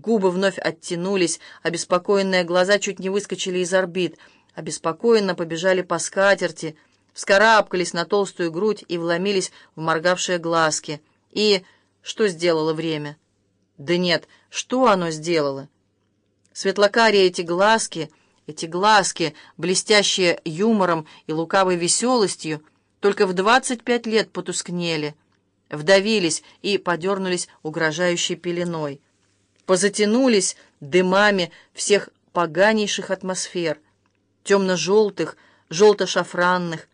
Губы вновь оттянулись, обеспокоенные глаза чуть не выскочили из орбит, обеспокоенно побежали по скатерти, вскарабкались на толстую грудь и вломились в моргавшие глазки. И что сделало время? Да нет, что оно сделало? Светлокарие эти глазки, эти глазки, блестящие юмором и лукавой веселостью, только в двадцать пять лет потускнели, вдавились и подернулись угрожающей пеленой позатянулись дымами всех поганейших атмосфер, темно-желтых, желто-шафранных.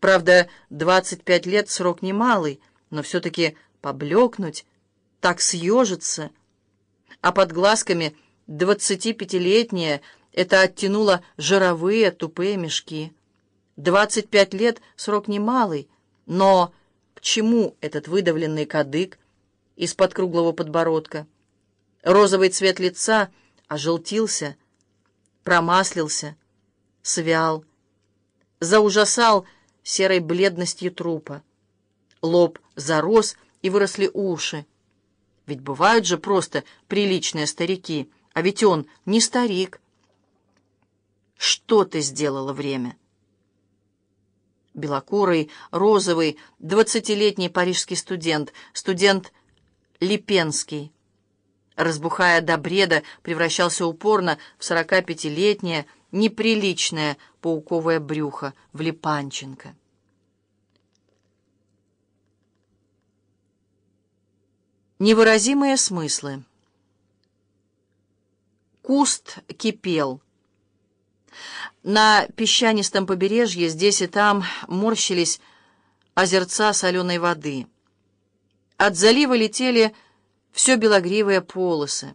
Правда, 25 лет срок немалый, но все-таки поблекнуть, так съежиться. А под глазками 25-летняя это оттянуло жировые тупые мешки. 25 лет срок немалый, но к чему этот выдавленный кадык из-под круглого подбородка? Розовый цвет лица ожелтился, промаслился, свял, заужасал серой бледностью трупа. Лоб зарос, и выросли уши. Ведь бывают же просто приличные старики, а ведь он не старик. Что ты сделала время? Белокурый, розовый, двадцатилетний парижский студент, студент Липенский разбухая до бреда, превращался упорно в сорокапятилетнее, неприличное пауковое брюхо в Липанченко. Невыразимые смыслы. Куст кипел. На песчанистом побережье здесь и там морщились озерца соленой воды. От залива летели все белогривые полосы.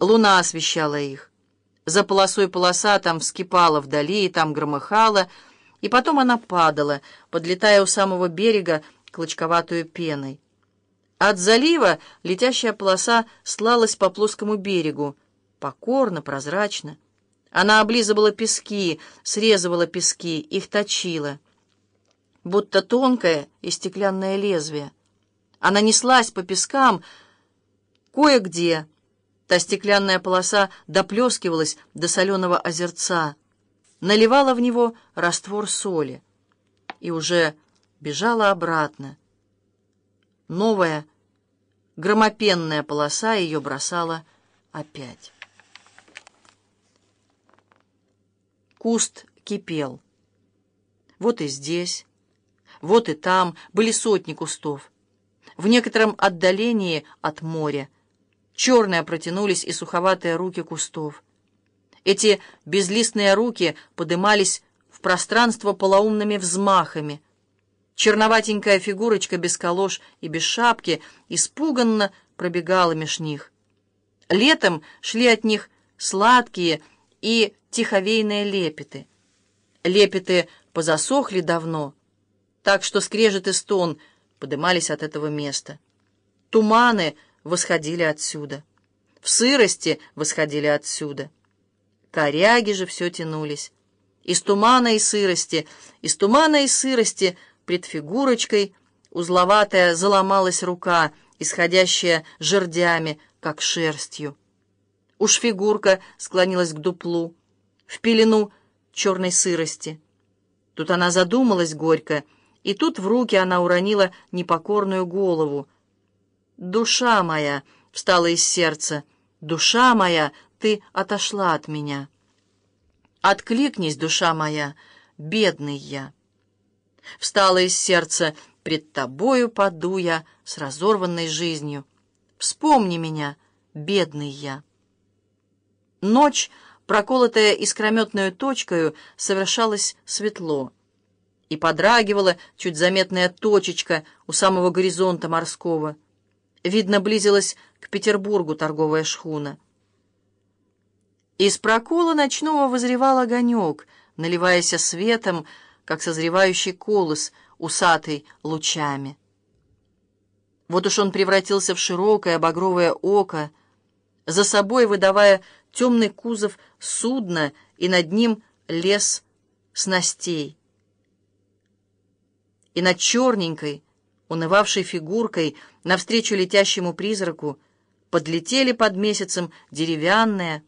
Луна освещала их. За полосой полоса там вскипала вдали, и там громыхала, и потом она падала, подлетая у самого берега клочковатую пеной. От залива летящая полоса слалась по плоскому берегу, покорно, прозрачно. Она облизывала пески, срезывала пески, их точила, будто тонкое и стеклянное лезвие. Она неслась по пескам, Кое-где та стеклянная полоса доплескивалась до соленого озерца, наливала в него раствор соли и уже бежала обратно. Новая громопенная полоса ее бросала опять. Куст кипел. Вот и здесь, вот и там были сотни кустов. В некотором отдалении от моря Черные протянулись и суховатые руки кустов. Эти безлистные руки подымались в пространство полоумными взмахами. Черноватенькая фигурочка без колош и без шапки испуганно пробегала меж них. Летом шли от них сладкие и тиховейные лепеты. Лепеты позасохли давно, так что скрежет и стон подымались от этого места. Туманы восходили отсюда. В сырости восходили отсюда. Коряги же все тянулись. Из тумана и сырости, из тумана и сырости пред фигурочкой узловатая заломалась рука, исходящая жердями, как шерстью. Уж фигурка склонилась к дуплу, в пелену черной сырости. Тут она задумалась горько, и тут в руки она уронила непокорную голову — «Душа моя!» — встала из сердца. «Душа моя, ты отошла от меня!» «Откликнись, душа моя, бедный я!» Встала из сердца, пред тобою паду я с разорванной жизнью. Вспомни меня, бедный я. Ночь, проколотая искрометную точкою, совершалась светло, и подрагивала чуть заметная точечка у самого горизонта морского — Видно, близилась к Петербургу торговая шхуна. Из прокола ночного возревал огонек, наливаясь светом, как созревающий колос, усатый лучами. Вот уж он превратился в широкое багровое око, за собой выдавая темный кузов судна и над ним лес снастей. И над черненькой, унывавшей фигуркой, навстречу летящему призраку, подлетели под месяцем деревянные,